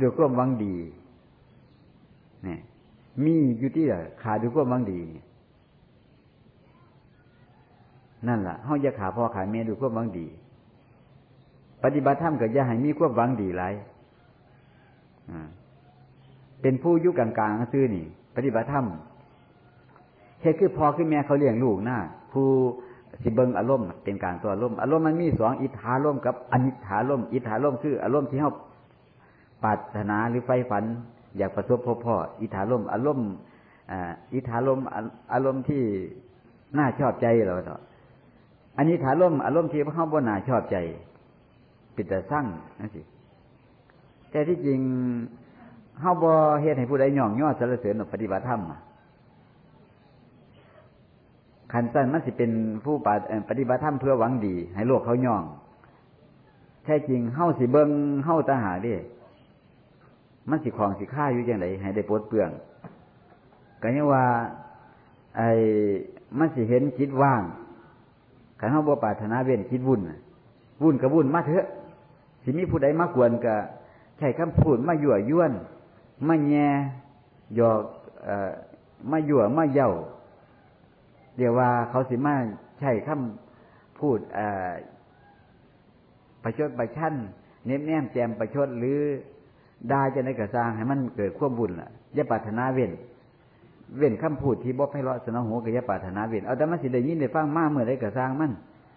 ด้วยความหวังดีเนี่ยมีอยู่ที่ขาด้วยความหวังดีนั่นแหละเฮาอย่าขาพ่อขาแม่ด้วยความหวังดี ปฏิบัติธรรมก็อย่าให้มีความหวังดีไรเป็นผู้ยุกลางๆซื้อนี่ ปฏิบัติธรรมเฮ็ดคือพอขึ้นแม่เขาเลี้ยงลูกหน้าผู้สิเบิงอารมณ์เป็นการตัวอารมณ์อารมณ์มันมีสองอิทธาลมกับอนิถาลมอิทธาลมคืออารมณ์ที่เขา ปรารถนาหรือไฟฝัน อยากประสบพบพ่ออิทธาลมอารมณ์อิทธาลมอารมณ์ที่น่าชอบใจเราต่ออันนี้ถาลมอารมณ์ที่เขาบ่นาชอบใจ ปิดแต่สร้างนั่นสิแต่ที่จริงเฮาบ่เฮ็ดให้ผู้ใดย่องย่อสรรเสริญปฏิบัติธรรมขันสั้นมันสิเป็นผู้ปฏิบัติธรรมเพื่อหวังดี ให้โลกเขาย่อง แท้จริงเฮ้าสิเบิงเฮ้าตาหาดิ มันสิของสิค่าอยู่อยังไงให้ได้ปลดเปลืองก็ยังว่า ไอ้มันสิเห็นจิตว่างขันเฮ้าบ่ปารถนาเว้นจิตวุ่นวุ่นกับวุ่นมาเถอะ สิมีผู้ใดมากวนกับใช้คำพูดมาหยั่วยวนมาแย่หยอกมาหยั่วมาเย่าเดี๋ยวว่าเขาสิมาใช่คำพูดประชดประชันเน้มแนมแจมประชดหรือ ไดาจะในกระซางให้มันเกิดควบบุญล่ะยะปรารถนาเว้นเว้นคำพูดที่บอกให้เรอสนองหัวกับยะปรารถนาเว้นเอาแต่มันสิได้ยินได้ฟังมากเมื่อไรกระซางมัน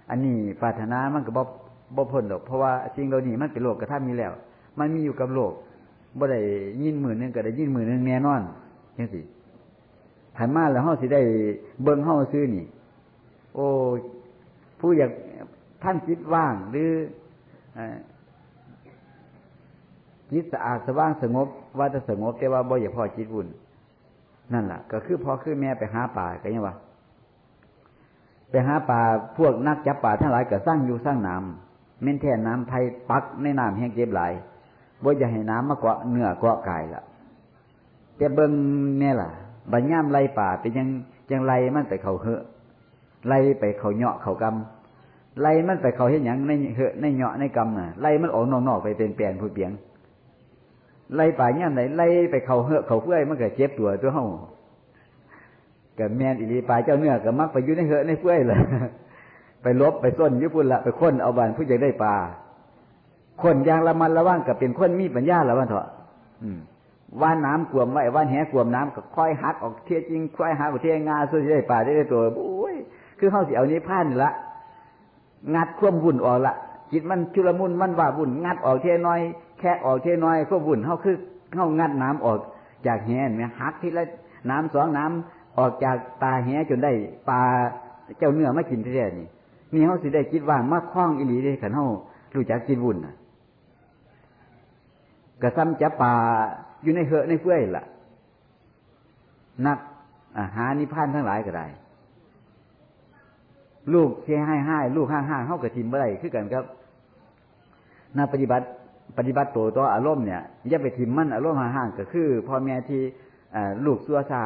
อันนี้ปรารถนามันก็บอกบ่พ้นหรอกเพราะว่าสิ่งเหล่านี้มันเป็นโลกกระทำมีแล้ว มันมีอยู่กับโลกบ่ได้ยินหมื่นนึงก็ได้ยินหมื่นนึงแน่นอนยังสิขันมาแล้วเฮาสิได้เบิ่งเฮาซื้อนี่ โอ้ผู้อยากท่านจิตว่างหรือ จิตสะอาดสว่างสงบ ว่าจะสงบแต่ว่าบ่อยาพอจิตวุ่นนั่นแหละก็คือพอคือแม่ไปหาป่าก็ยังว่าไปหาป่าพวกนักจับป่าทั้งหลายก็สร้างอยู่สร้างน้ำเม่นแท่น้ำไทยปักในน้ำแห้งเก็บไหลบ่อยาให้น้ำมาเกาะเนื้อเกาะกายละแต่เบิ้งเนี่ยล่ะบัญญามไล่ป่าเป็นยังยังไล่มันไปเขาเหอะไล่ไปเขาเหาะเขากำไล่มันไปเขาเห็นอย่างในเหอะในเหาะในกำน่ะไล่มันออกนอกๆไปเป็นแปลนผู้เปียง ไล่ป่าเนี่ยไหนไล่ไปเขาเหอะเขาเพื่อยมันก็เจ็บตัวตัวเฮากับแมนอิริปลาเจ้าเนื้อกับมักไปอยู่ในเหอะในเพื่อยเลยไปลบไปส้นญี่ปุ่นละไปค้นเอาบานผู้ใหญ่ได้ปลาคนยางละมันละว่างกับเป็นคนมีปัญญาละวันเถอะว่านน้ำกวมไว้ว่านแหกวมน้ำก็ค่อยหักออกเทียจริงค่อยหักออกเทียงาส่วนได้ป่าได้ตัวโอ้ยคือเขาสิเอานี้พันละงัดควมวุ่นออกละจิตมันชุลมุนมันว่าวุ่นงัดออกเทียน้อย แค่ออกเทียน้อยควมวุ่นเขาคือเขางัดน้ำออกจากแหนเนี่ยหักทีละน้ำสองน้ำออกจากตาแหจนได้ปลาเจ้าเนื้อไม่กินทีเดียวนี่นี่เขาสิได้จิตว่างมาคล้องอิหลีได้ขันเขารู้จักจิตวุ่นอะกระซ้ำจับปลาอยู่ในเหอะในเฟื่อยล่ะ นักอาหานิพานทั้งหลายก็ได้ ลูกเสียให้ให้ลูกห้างห้างเข้ากับทิมเมื่อไรคือกันครับนักปฏิบัติ ปฏิบัติตัวตัวอารมณ์เนี่ยอย่าไปทิมมันอารมณ์ห้างห้างก็คือพ่อแม่ที่ลูกซัวซา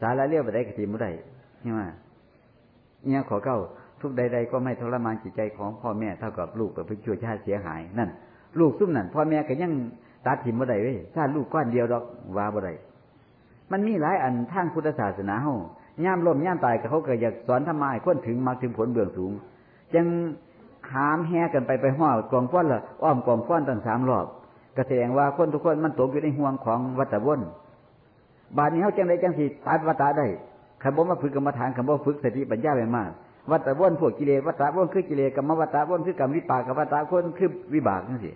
สาระเรียกไปได้กับทิมเมื่อไรใช่ไหมเนี่ยขอเก้าทุกใด ๆ ก็ไม่ทรมานจิตใจของพ่อแม่เท่ากับลูกแบบพิจารชาติเสียหายนั่น ลูกซุ่มนั่นพ่อแม่ก็ยังตัดถิ่มบ่ได้เว้ยถ้าลูกก้อนเดียวดอกว่าบ่ได้มันมีหลายอันทางพุทธศาสนาเฮาย่ามลมย่ามตายก็เขาก็อยากสอนทำไมคนถึงมาถึงผลเบื้องสูง จัง หามแห่กันไปไปห้อกองฟ้อนละอ้อมกองฟ้อนตั้งสามรอบก็แสดงว่าคนทุกคนมันตกอยู่ในห่วงของวัฏวนบาดนี้เขาจังไดจังสิตัดวัฏได้ขันบ่มาฝึกกรรมฐานขันบ่ฝึกสติปัญญาไปมากวัฏวนพวกกิเลสวัฏวนคือกิเลสกรรมวัฏวนคือกรรมวิปากกับวัฏวนคือวิบากนั่นสิ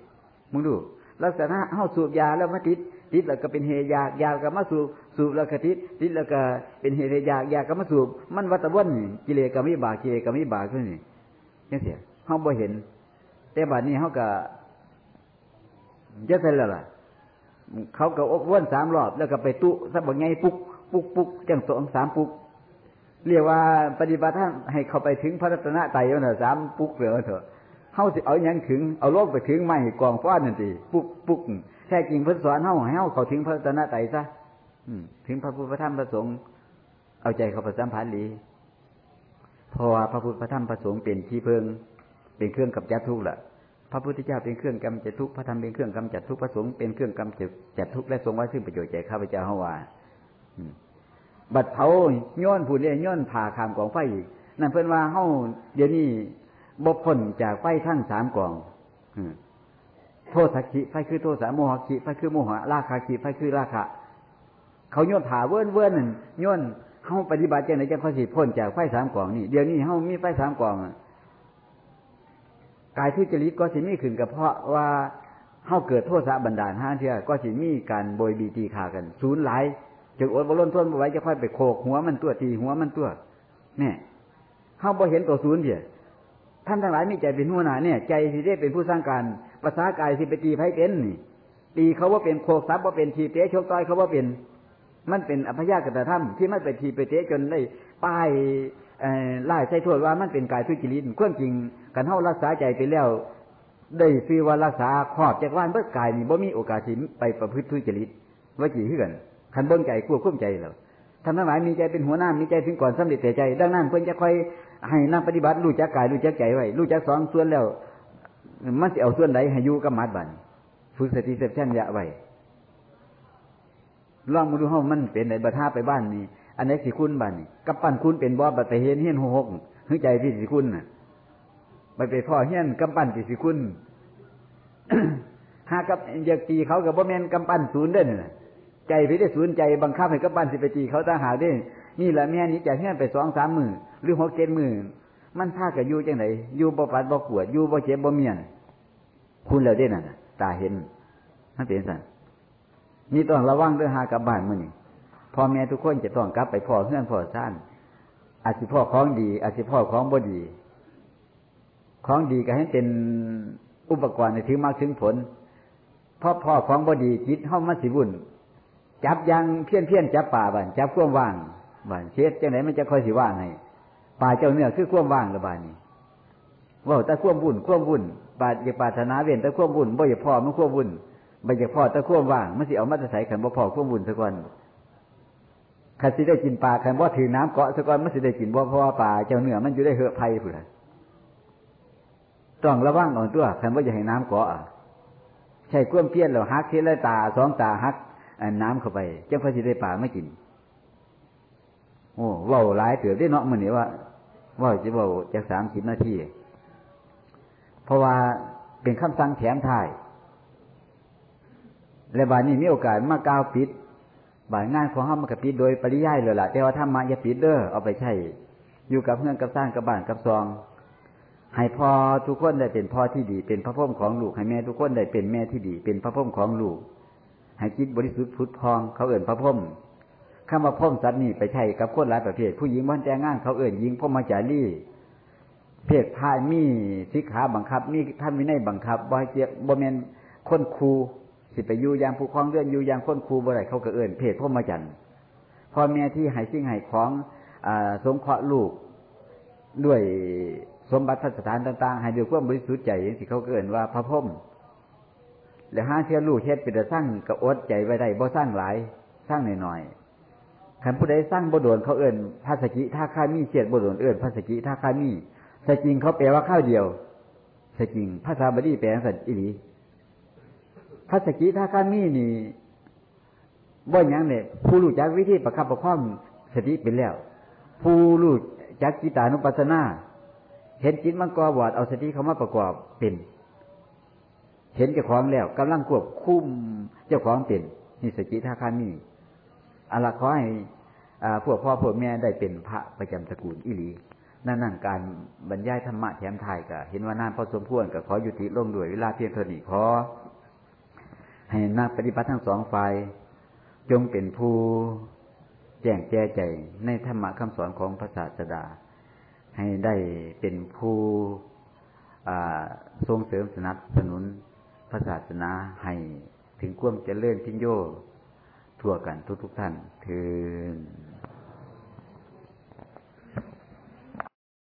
มึงดูลักษณะเฮาสูบยาแล้วมาติดติดแล้วก็เป็นเฮยากยาก็มาสูบสูบแล้วก็ติดติดแล้วก็เป็นเฮยากยาก็มาสูบมันวัตวนกิเลสก็มีบากกิเลสก็มีบาขึ้นนี่ยเสีย เฮาบ่เห็น แต่บัดนี้เฮาก็จะเสร็จแล้วล่ะ เขาก็อบวนสามรอบ แล้วก็ไปตุสักบางไงปุ๊กปุ๊กปุ๊กจังสองสามปุ๊กเรียกว่าปฏิบัติท่านให้เขาไปถึงพระรัตนตรัยเถอะสามปุ๊กเหลือเถอะเฮาสิเอาอย่างถึงเอาโลกไปถึงไม่กองฟ้อนนั่นสิปุ๊กปุ๊กแท้จริงพระสอนเฮาให้เฮาเขาถึงพระรัตนะไตซะถึงพระพุทธธรรมพระสงฆ์เอาใจเขาประสัมพันธ์ดีเพราะว่าพระพุทธธรรมพระสงฆ์เป็นที่เพิง เป็นเครื่องกับจัดทุกข์ละพระพุทธเจ้าเป็นเครื่องกำจัดทุกข์พระธรรมเป็นเครื่องกำจัดทุกข์พระสงฆ์เป็นเครื่องกำจัดทุกข์และทรงไว้ซึ่งประโยชน์แก่ข้าพเจ้าเฮาว่าบัดเผาย้อนผู้เรียย้อนผ่าขามกองไฟอีกนั่นเพิ่นว่าเฮาเดี๋ยวนี้บกพ้นจากไฟทั้งสามกองโทษสักขีไฟคือโทษสาโมหขีไฟคือโมหะราคาขีไฟคือราคะเขาโยนผ่าเวิ้นเวิ้นนั่นโยนเฮาปฏิบัติจังไหนจังเขาสิพ้นจากไฟสามกองนี่เดี๋ยวนี้เฮามีไฟสามกอง กายทุจริตก็สิมีขึ้นกับเพราะว่าเฮาเกิดโทษสะบันดาลห้าเทียก็สิมีการโบยบีตีขากันศูนย์หลายจึงอดบล้นทนบไว้จะค่อยไปโขกหัวมันตัวตีหัวมันตัวเนี่ยเฮาบ่เห็นตัวศูนย์เดียท่านทั้งหลายมีใจเป็นหัวหน้าเนี่ย ใจสิได้เป็นผู้สร้างการภาษากายสิไปตีไพ่เป็นนี่ตีเขาว่าเป็นโคกซับว่าเป็นทีเตะชกต่อยเขาว่าเป็น มันเป็นอภยากตธรรมที่มันไปทีไปเตะจนได้ป้าย ไล่ใช้โทษว่ามันเป็นกายทุจริตควรจริงกันเท่ารักษาใจไปแล้ว ได้ฟีว่ารักษาขอบจากว่านเพื่อกายนี่บ่มีโอกาสที่ไปประพฤติทุจริตว่าจีขึ้นขันบนใจกลัวคุ้มใจแล้วทำทั้งหลายมีใจเป็นหัวหน้ามีใจถึงก่อนสำเร็จแต่ใจ ดังนั้นเพื่อนจะค่อยให้นั่งปฏิบัติรู้จักกายรู้จักใจไว้รู้จักสองส่วนแล้ว มันจะเอาส่วนใดให้อยู่กับมัดบันฝึกสติเสพชัญญะไว้ลองมาดูห้องมันเป็นไหนบัท่าไปบ้านนี่ อันไหนสิคุณบ้านนี่กับปั้นคุณเป็นบอบัตเห็นเฮียนหกหึใจพี่สิคุณน่ะไปไปพ่อเฮียนกำปั้นสิคุณหากับอยากตีเขากับบ่แมนกำปั้นศูนย์เด่นใจพี่ได้ศูนย์ใจบังคับให้กำปั้นสิไปตีเขาตาหาได้นี่แหละแม่นี้จะเฮียนไปสองสามมือหรือหกเกณฑ์มือมันท่ากับยู่จังไหนยู่บ่ปัดบ่ขวดยู่บ่เจ็บบ่เมียน คุณแล้วได้น่ะตาเห็นนั่นเป็นสันนี่ต้องระวังด้วยหากับบ้านมือนี่ พ่อแม่ทุกคนจะต้องกลับไปพ่อเพื่อนพ่อซ่านอาจจะพ่อของดี อาจจะพ่อของบ่ดี ของดีก็ให้เป็นอุปกรณ์ในถึงมากถึงผลพ่อพ่อของบ่ดีจิตเข้ามาสิวุ่นจับยังเพี้ยนเพี้ยนจับป่าบันจับข่วมว่างบันเช็ดจังไหนมันจะค่อยสิว่างให้ป่าเจ้าเนื้อคือข่วมว่างระบาดนี้ว่าแต่ข่วมวุ่นข่วมวุ่นบาดอย่ากปาถนาเวียนแต่ข่วมวุ่นบ่อยาพ่อมันข่วมวุ่นบ่อยาพ่อแต่ข่วมว่างมันสิเอามาจะใส่ขันบ่พ่อข่วมวุ่นสักวัน ขันสิได้กินปลาขันบ่ถือน้ำเกาะสักวันมันสิได้กินบ่เพราะว่าปลาเจ้าเนื้อมันอยู่ได้เหอะไผ่ผู้ใดต้องระวังอ่อนตัวขันว่าจะให้น้ำเกาะใช่ก้มเพี้ยนเราฮักเทียนตาสองตาฮักน้ำเข้าไปเจ้าพระสิได้ป่าไม่กิน โอ้ว่าหลายเถื่อได้เนาะมันนี่ว่าว่าจะว่าจากสามสิบนาทีเพราะว่าเป็นคำสั่งแถมทาย และบานนี้มีโอกาสมากาวปิด บานงานของห้ามากปิดโดยปริยายเลยล่ะ แต่ว่าถ้ามาอย่าปิดเด้อเอาไปใช้อยู่กับเพื่อนกับสร้างกับบ้านกับซอง ให้พ่อทุกคนได้เป็นพ่อที่ดี เป็นพระพ่อมของลูกให้แม่ทุกคนได้เป็นแม่ที่ดี เป็นพระพ่อมของลูก ให้จิตบริสุทธิ์พุทธพอง เขาเอื่นพระพ่อมข้ามาพ่อมสัตว์นี่ไปใช่กับคนหลายประเภท ผู้หญิงวันแจงงานเขาเอื่นยิงพ่อมาจารีเพศพายมีสิขาบังคับ มีท่านวินัยบังคับบ่เจ็บบ่เมนคนครู สิไปอยู่อย่างผู้ครองเรื่องอยู่อย่างคนครูบ่ไรเขาก็เอื่นเพศพ่อมาจันพ่อแม่ที่ให้สิ่งให้ของอสงเคราะห์ลูกด้วยสมบัติสถานต่างๆให้ด้วยความบริสุทธิ์ใจที่เขาเกินว่าพระพรมแล้วห้าเชื่อลูกเฮ็ดเป็นสร้างกระอดใจไว้ได้บ่สร้างหลายสร้างหน่อยๆขันผู้ใดสร้างบ่โดนเขาเอื่นภาสกิท่าข้ามีเฉียดบ่โดนเอื่นภาสกิท่าข้ามีสจริงเขาแปลว่าข้าวเดียวสจริงภาษาบาลีแปลสัตว์อิ ริภาสกิทาข้ามีนี่บ่อย่างเนี่ยผู้รู้จักวิธีประคับประคองสติเป็นแล้ว ผู้รู้จักกิตานุปัสสนาเห็นจิตมันกอบอดเอาสติเข้ามาประกอบเป็น เห็นเจ้าของแล้วกำลังควบคุมเจ้าของเป็นนี่สติทาคามีอะไรขอให้พวกพ่อพวกแม่ได้เป็นพระประจำตระกูลอิลีนั่นนั่นการบรรยายธรรมะแถมไทยก็เห็นว่าน่านพอสมควรก็ขอยุติลงด้วยเวลาเพียงเท่านี้ขอ ให้นักปฏิบัติทั้งสองฝ่ายจงเป็นผู้แจ้งแจ้ใจในธรรมะคำสอนของพระศาสดา ให้ได้เป็นผู้ทรงเสริมสนับสนุนพระศาสนาให้ถึงความเจริญทิ้งโยทั่วกันทุกทุกท่าน ถือ